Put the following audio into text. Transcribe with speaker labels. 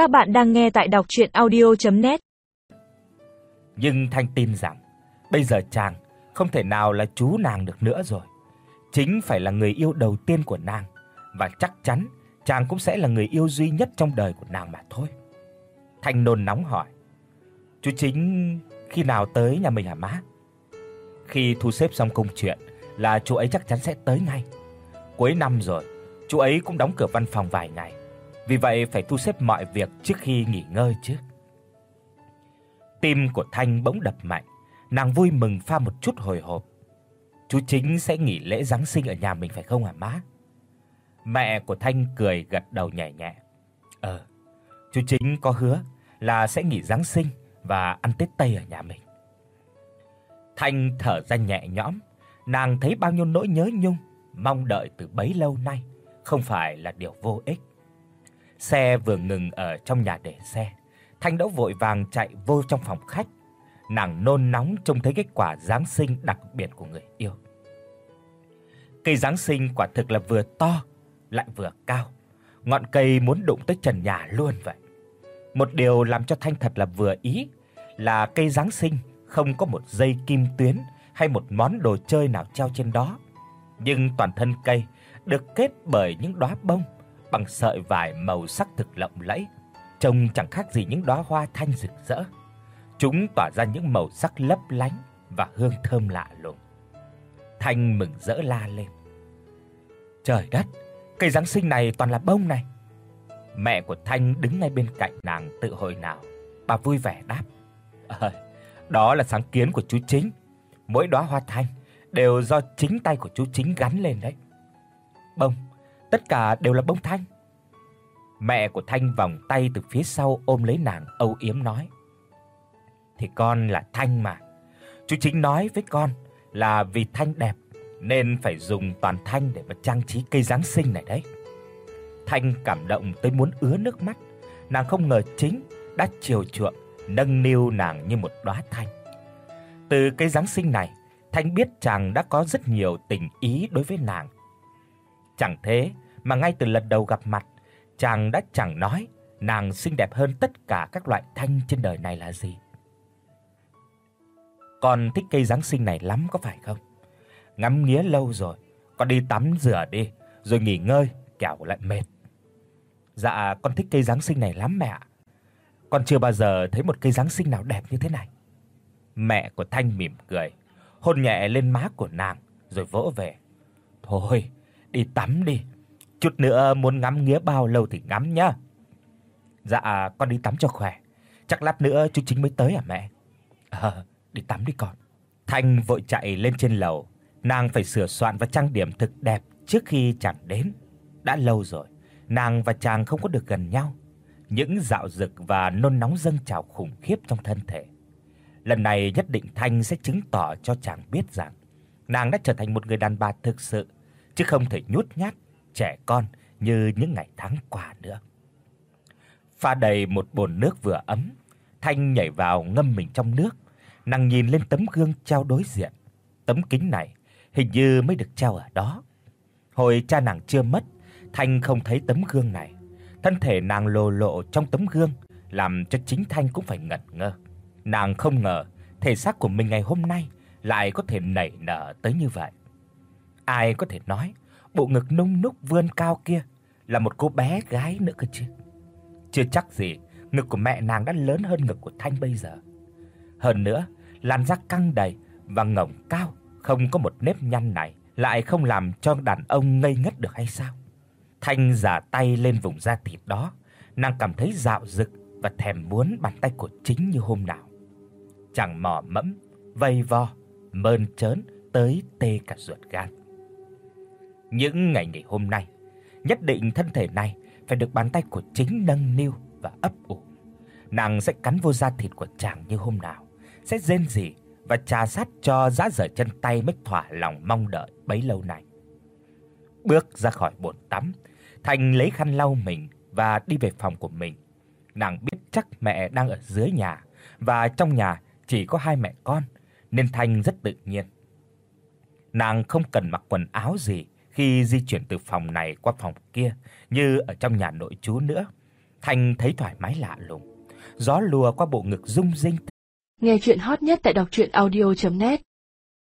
Speaker 1: Các bạn đang nghe tại đọc audio net
Speaker 2: Nhưng Thanh tin rằng bây giờ chàng không thể nào là chú nàng được nữa rồi. Chính phải là người yêu đầu tiên của nàng và chắc chắn chàng cũng sẽ là người yêu duy nhất trong đời của nàng mà thôi. Thanh nôn nóng hỏi: "Chú chính khi nào tới nhà mình hả má?" Khi thu xếp xong công chuyện là chú ấy chắc chắn sẽ tới ngay. Cuối năm rồi, chú ấy cũng đóng cửa văn phòng vài ngày. Vì vậy phải thu xếp mọi việc trước khi nghỉ ngơi chứ. Tim của Thanh bỗng đập mạnh, nàng vui mừng pha một chút hồi hộp. Chú chính sẽ nghỉ lễ giáng sinh ở nhà mình phải không hả má? Mẹ của Thanh cười gật đầu nhẹ nhẹ. Ờ, chú chính có hứa là sẽ nghỉ giáng sinh và ăn Tết Tây ở nhà mình. Thanh thở ra nhẹ nhõm, nàng thấy bao nhiêu nỗi nhớ nhung, mong đợi từ bấy lâu nay không phải là điều vô ích. Xe vừa ngừng ở trong nhà để xe, Thanh Đỗ vội vàng chạy vô trong phòng khách. Nàng nôn nóng trông thấy kết quả giáng sinh đặc biệt của người yêu. Cây giáng sinh quả thực là vừa to lại vừa cao. Ngọn cây muốn đụng tới trần nhà luôn vậy. Một điều làm cho Thanh thật là vừa ý là cây giáng sinh không có một dây kim tuyến hay một món đồ chơi nào treo trên đó, nhưng toàn thân cây được kết bởi những đóa bông bằng sợi vải màu sắc thực lộng lẫy, trông chẳng khác gì những đóa hoa thanh rực rỡ. Chúng tỏa ra những màu sắc lấp lánh và hương thơm lạ lùng. Thanh mừng rỡ la lên. Trời đất, cây giáng sinh này toàn là bông này. Mẹ của Thanh đứng ngay bên cạnh nàng tự hồi nào, bà vui vẻ đáp: "Ờ, đó là sáng kiến của chú chính. Mỗi đóa hoa thanh đều do chính tay của chú chính gắn lên đấy." Bông tất cả đều là bông thanh. Mẹ của Thanh vòng tay từ phía sau ôm lấy nàng âu yếm nói: "Thì con là Thanh mà. Chú chính nói với con là vì Thanh đẹp nên phải dùng toàn thanh để mà trang trí cây giáng sinh này đấy." Thanh cảm động tới muốn ứa nước mắt, nàng không ngờ chính đã chiều chuộng nâng niu nàng như một đóa thanh. Từ cây giáng sinh này, Thanh biết chàng đã có rất nhiều tình ý đối với nàng Chẳng thế mà ngay từ lần đầu gặp mặt, chàng đã chẳng nói nàng xinh đẹp hơn tất cả các loại thanh trên đời này là gì. Con thích cây giáng sinh này lắm có phải không? Ngắm nghía lâu rồi, con đi tắm rửa đi, rồi nghỉ ngơi, kẻo lại mệt. Dạ, con thích cây giáng sinh này lắm mẹ ạ. Con chưa bao giờ thấy một cây giáng sinh nào đẹp như thế này. Mẹ của Thanh mỉm cười, hôn nhẹ lên má của nàng rồi vỗ về. Thôi, đi tắm đi. Chút nữa muốn ngắm nghía bao lâu thì ngắm nhá. Dạ con đi tắm cho khỏe. Chắc lát nữa chú chính mới tới à mẹ? Ờ, đi tắm đi con. Thanh vội chạy lên trên lầu, nàng phải sửa soạn và trang điểm thực đẹp trước khi chàng đến. Đã lâu rồi, nàng và chàng không có được gần nhau. Những dạo dực và nôn nóng dâng trào khủng khiếp trong thân thể. Lần này nhất định Thanh sẽ chứng tỏ cho chàng biết rằng nàng đã trở thành một người đàn bà thực sự chứ không thể nhút nhát trẻ con như những ngày tháng qua nữa. Pha đầy một bồn nước vừa ấm, Thanh nhảy vào ngâm mình trong nước, nàng nhìn lên tấm gương treo đối diện. Tấm kính này hình như mới được treo ở đó. Hồi cha nàng chưa mất, Thanh không thấy tấm gương này. Thân thể nàng lồ lộ trong tấm gương làm cho chính Thanh cũng phải ngẩn ngơ. Nàng không ngờ thể xác của mình ngày hôm nay lại có thể nảy nở tới như vậy. Ai có thể nói, bộ ngực nung núc vươn cao kia là một cô bé gái nữa cơ chứ. Chưa chắc gì ngực của mẹ nàng đã lớn hơn ngực của Thanh bây giờ. Hơn nữa, làn da căng đầy và ngổng cao, không có một nếp nhăn này lại không làm cho đàn ông ngây ngất được hay sao? Thanh giả tay lên vùng da thịt đó, nàng cảm thấy dạo dực và thèm muốn bàn tay của chính như hôm nào. Chẳng mò mẫm, vây vo, mơn trớn tới tê cả ruột gan. Những ngày nghỉ hôm nay, nhất định thân thể này phải được bàn tay của chính nâng niu và ấp ủ. Nàng sẽ cắn vô da thịt của chàng như hôm nào, sẽ rên rỉ và trà sát cho giá rời chân tay mới thỏa lòng mong đợi bấy lâu nay. Bước ra khỏi bồn tắm, Thành lấy khăn lau mình và đi về phòng của mình. Nàng biết chắc mẹ đang ở dưới nhà và trong nhà chỉ có hai mẹ con nên Thành rất tự nhiên. Nàng không cần mặc quần áo gì khi di chuyển từ phòng này qua phòng kia, như ở trong nhà nội trú nữa. Thành thấy thoải mái lạ lùng. Gió lùa qua bộ ngực rung rinh.
Speaker 3: Nghe truyện hot nhất tại doctruyenaudio.net